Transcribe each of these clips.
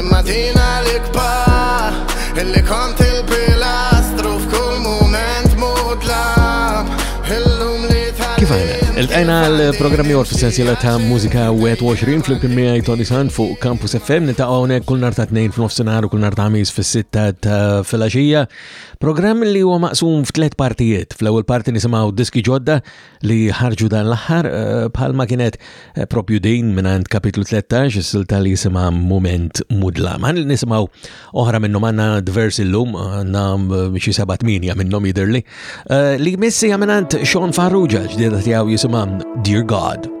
Imma din għalik pa Illi kont il-pilastru f'kull moment mudlam Illum li tal Kif għajna? Il-tajna l-programmi għor f-sensila ta' mużika 21 fl-imkien miħaj Tony Sand fuq Campus FM nita' għonek kull nar ta' 2 fl-nofsenar u kull nar ta' mis f-sitta ta' filaxija. Programm li huwa maqsum f'tlet partijiet. Fl-ewwel parti nisimgħu diski ġodda li ħarġu dan l-aħħar eh, bħalma kienet eh, propju din mingħand kapitlu 13 is-silta li jisimha Moment Mudla. Ma nisimgħu oħra minnhom għandna diversi llum għandna eh, xi seba' tminja minnhom jidherli li missi mingħand Sean Farrugia ġdieda tiegħu jisimha Dear God.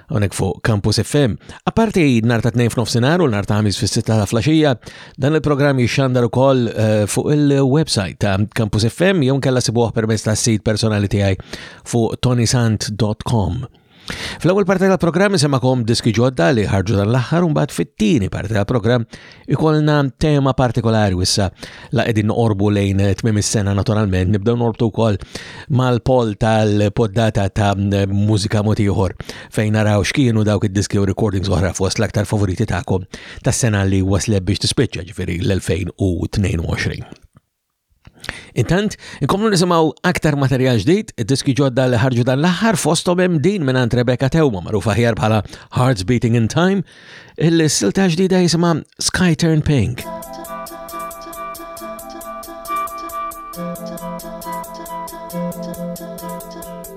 Hawnhekk fuq Campus FM. Apparti nhar ta' tnejn f'nofsinhar u nhar ta' ħamis fis-sitta ta' flaxija, dan il-programm jixxandar ukoll eh, fuq il-website ta' Campus FM jew nkella sibuh permezz tas-sit personali tiegħi fuq tonisant.com. Fl-ewwel parti tal-programm isemmakom diski ġodda li ħarġu dan l-aħħar u mbagħad fit-tieni parti tal-programm Ikollna tema partikolari wissa la qegħdin noqorbu lejn tmiem is-sena naturalment nibdew norbtu wkoll mal-pol tal-poddata ta' mużika mod ieħor fejn naraw x'kienu dawk id-diski u recordings oħra fost l-aktar favoriti tagħkom tas-sena li waslet biex tispiċċa ġifieri l-2022. Intant, inkomlu nisimaw aktar materjal ġdid, diski ġodda li ħarġu dan l-aħħar fostom hemm din minn għand Rebecca Tewma magħrufa ħjar bħala Hearts Beating in Time, il-silta ġdida jisimha Sky Turn Pink.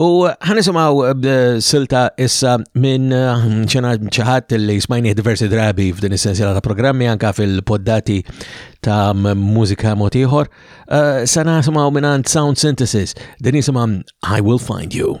U ħanisimaw eh, silta issa minn eh, ċena ċaħat li smajni diversi drabi f'din essenzjala ta' programmi anka fil-poddati ta' mużika motiħor. Eh, sa' nasimaw minn Sound Synthesis, din jisima I Will Find You.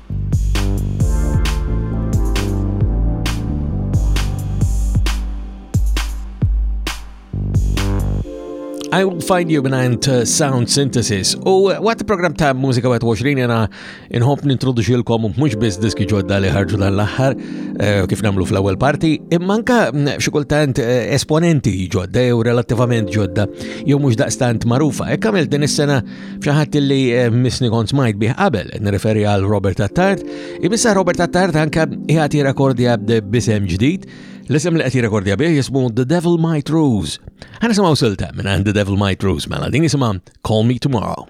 I Will Find You minant uh, Sound Synthesis u uh, waqt program ta' Musika 21 jena inħob nintroduċilkom mux biz diski ġodda li ħarġu dan l-axħar uh, kif namlu fl-ewwel parti immanka mm, xikultant esponenti ġodda jew relativament ġodda jew mux daqstant marufa. Ekkamil din is-sena F'xaħat li eh, misni kont smajt bih qabel, nirreferi għal Robert Attard, imissa Robert Attard anka jgħat jirakordja b'isem ġdid, l-isem li qed jirakordja bih jismu The Devil Might Rose. Ħana semaw silta minn The Devil Might Rose, mela din jisimha Call Me Tomorrow.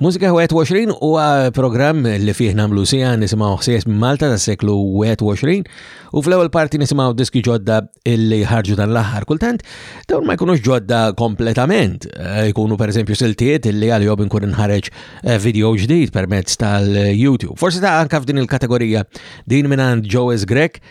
Musika 21 huwa programm li fih namlu sija nisimgħu ħsies minn Malta tas-seklu 21 u fl-ewwel parti nisimgħu diski ġodda illi ħarġu dan l-aħħar. Kultant dawn ma jkunux ġodda kompletament, eh, jkunu pereżempju siltiet illi għalihom inkun inħareġ eh, video ġdid permezz tal-YouTube. Forsi ta' anka f'din il-kategorija din minn Joes Grek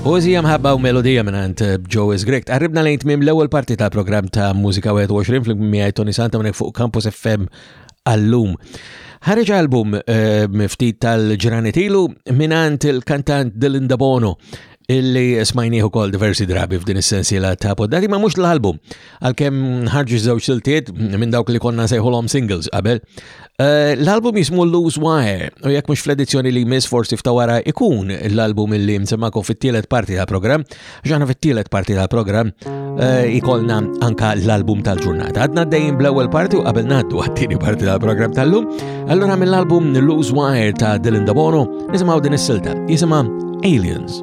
Poezija mħabba u melodija minant eh, Joe Grek. Għarribna lejn tmim l-ewwel parti tal-programm ta' Mużika 21 fl-miegħi Tony Santa minnek fuq Campus FM għallum. Ħareġ album eh, miftit tal-ġranetilu minant il-kantant Dylan Dabono illi smajnieħu kol diversi drabi f'din is-sensiela ta' poddati ma' mux l-album. għalkemm ħarġu żewġ siltiet minn dawk li konna sejħulhom singles qabel. Eh, l-album jismu Loose Wire u jekk mhux fl-edizzjoni li jmiss forsi ftawara ikun l-album li msemmakom fit-tielet parti ta' programm ġana fit-tielet parti ta' programm eh, ikolna anka l-album tal-ġurnata. Għadna dejjem bl-ewwel parti u qabel ngħaddu għat-tieni parti tal-programm tal-lum, allura mill-album Loose Wire ta' Dylan Dabono nisimgħu din is-silta jisimha Aliens.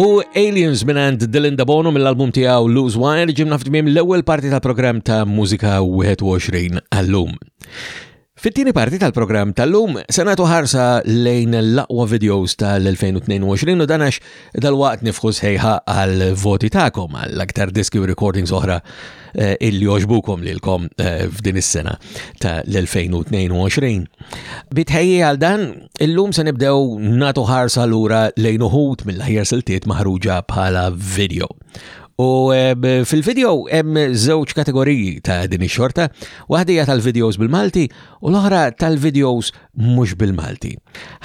U Aliens minant Dylan Dabono mill-album tijaw Lose Wire ġimna f'tmim l-ewwel parti ta' program ta' Mużika 21 għallum. Fit-tieni parti tal program tal-lum se nagħtu ħarsa lejn l-aqwa videos tal-2022 u danax dal-waqt nifħu sħejħa għal voti tagħkom għal aktar diski u recordings oħra Eh, illi oġbukom lilkom eh, f'din is-sena ta' l-2022. Bitħejji għal dan, illum se nibdew natu ħarsa lura lejn uħut mill-ħajar siltiet maħruġa bħala video. U eh, fil-video hemm żewġ kategoriji ta' din ix-xorta, waħdija tal-videos bil-Malti u l-oħra tal-videos mhux bil-Malti.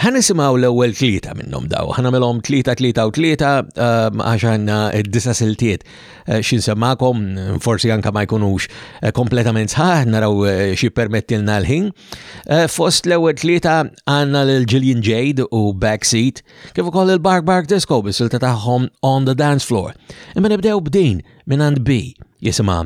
Ħa nisimgħu l-ewwel tlieta minnhom daw, ħa nagħmilhom tlieta tlieta u tlieta ehm, għax għandna disa' siltiet eh, xi nsemmakom, forsi anke ma jkunux eh, kompletament sħaħ, naraw eh, xi permettilna l-ħin. Fost l-ewwel tlieta għandna lil Gillian Jade u Backseat, kif ukoll il-Bark Bark Disco bis-silta tagħhom On the Dance Floor. Imma nibdew b'din minn għand B jisimha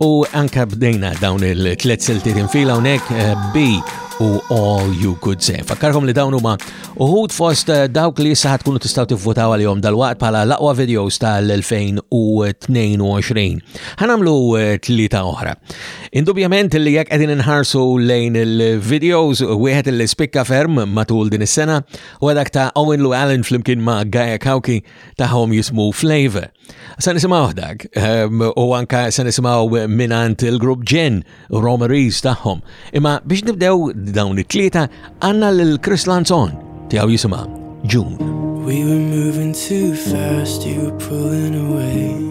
U anka bdejna dawn il-tlet siltiet infila unek eh, bi u All You Could Say. Fakkarkom li dawn huma uħud fost eh, dawk li issa tkunu tistgħu tivvutaw għalihom dal-waqt bħala l-aqwa videos tal-2022. Ħanamlu eh, tlieta oħra. Indubjament li jekk qegħdin inħarsu lejn il-videos wieħed li spikka ferm matul din is-sena u dak ta' Owen Llewellyn flimkien ma' Gaia Kauki tagħhom jismu Flavor. Sa nisimaw dak, ehm, u anka sa nisimaw minant il-grupp ġen u Romeries taħħom. Imma biex nibdew dawn it-tlieta għanna l-Chris Lanzon tiegħu jisimha June. We were moving too fast, you were pulling away.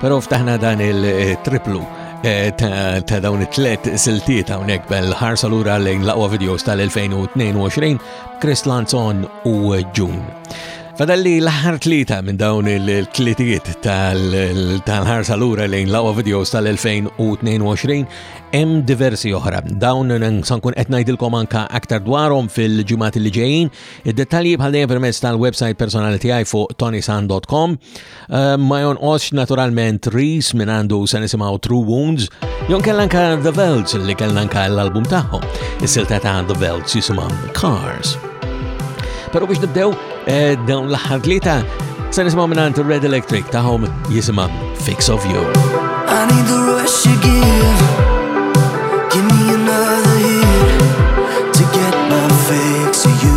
Pero ftaħna dan il-triplu eh, ta' dawn it-tlet siltiet hawnhekk bel ħarsa lura lejn l-aqwa videos tal-2022 Chris Lanzon u June. Fadalli l-ħar tlita minn dawn il-tlitiet tal-ħarsa lura lejn lawa videos tal-2022 hemm diversi oħra. Dawn sankun qed ngħidilkom anka aktar dwarhom fil-ġimgħat li ġejjin. Id-dettalji bħal dejjem permezz tal-website personali tiegħi fuq tonisan.com. Ehm, ma jonqosx naturalment Reese minn għandu se nisimgħu True Wounds, jon kellha anka The Velts li kellna anka l-album tagħhom. Is-silta ta' The Velts jisimha Cars. Però biex nibdew eh, dawn l-aħħar tlieta se nisimgħu minn għand Red Electric tagħhom jisimha Fix of You. I need the rush you give. Give me another hit to get my fix of you.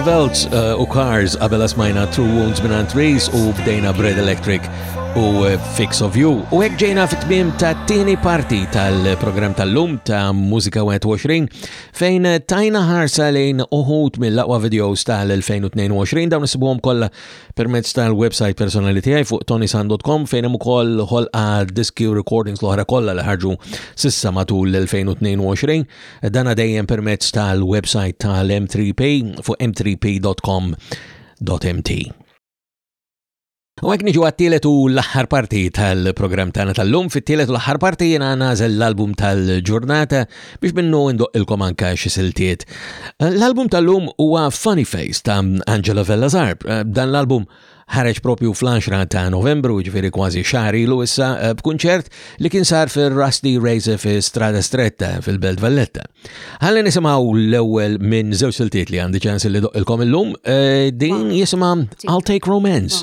Novels uh, u Cars qabel smajna Two Wounds minn Antrees u bdejna Bread Electric u uh, Fix of You. U hekk ġejna fit-tmiem ta' tieni parti tal-programm tal-lum ta' Musika 21 fejn tajna ħarsa lejn uħut mill-aqwa videos tal-2022 dawn isibuhom kollha permezz tal-website personali tiegħi fuq tonisan.com fejn hemm ukoll ħolqa diski u recordings l-oħra kollha li ħarġu sissa matul l-2022. Dana dejjem permezz tal-website tal-M3P fuq m3p.com.mt. U għek niġu għattilet u l-axħar parti tal-program tana tal-lum, fit-tielet u l-axħar parti jena nazel l-album tal-ġurnata biex minnu indoqqilkom anka xi siltiet. Eh, l-album tal-lum huwa Funny Face ta' Angela Vella Zarb. Eh, dan l-album ħareġ propju fl-10 ta' Novembru, ġifieri kważi xahar ilu issa eh, b'kunċert li kien sar fir-Rusty Razor fi Strada Stretta fil-Belt Valletta. Ħalli nisimgħu l-ewwel minn żewġ siltiet li għandi ċans li doqqilkom illum, din jisimha I'll Take Romance.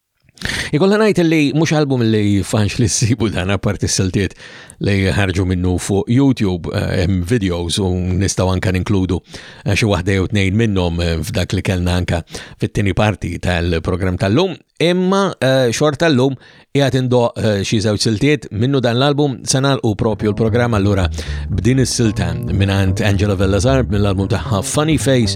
Ikolla najt li mux album li fanx li s-sibu dan apparti s-siltiet li ħarġu minnu fuq YouTube eh, hemm videos u nistaw anka ninkludu eh, xi waħda jew tnejn minnhom eh, f'dak li kellna anka fit-tieni parti tal-programm tal-lum. Imma xorta l-lum jgħat indo xi żewġ siltiet minnu dan l-album sanal u propju l-programm allura b'din is-silta minn Angela Vellazar mill-album tagħha Funny Face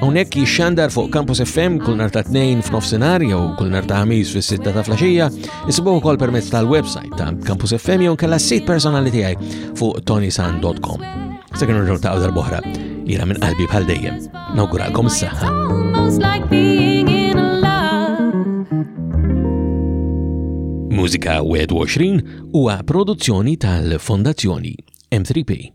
Hawnhekk jixxandar fuq Campus FM kull nhar ta' tnejn f'nofsinhar jew kull nhar ta' ħamis fis-sitta ta' flaxija, isibuh ukoll permezz tal-website ta' Campus FM jew kella sit personali tiegħi fuq tonisan.com. Se kienu ġew ta' darbohra, jiena minn qalbi bħal dejjem. Nawguralkom s-saħħa. Mużika 21 huwa produzzjoni tal-Fondazzjoni M3P.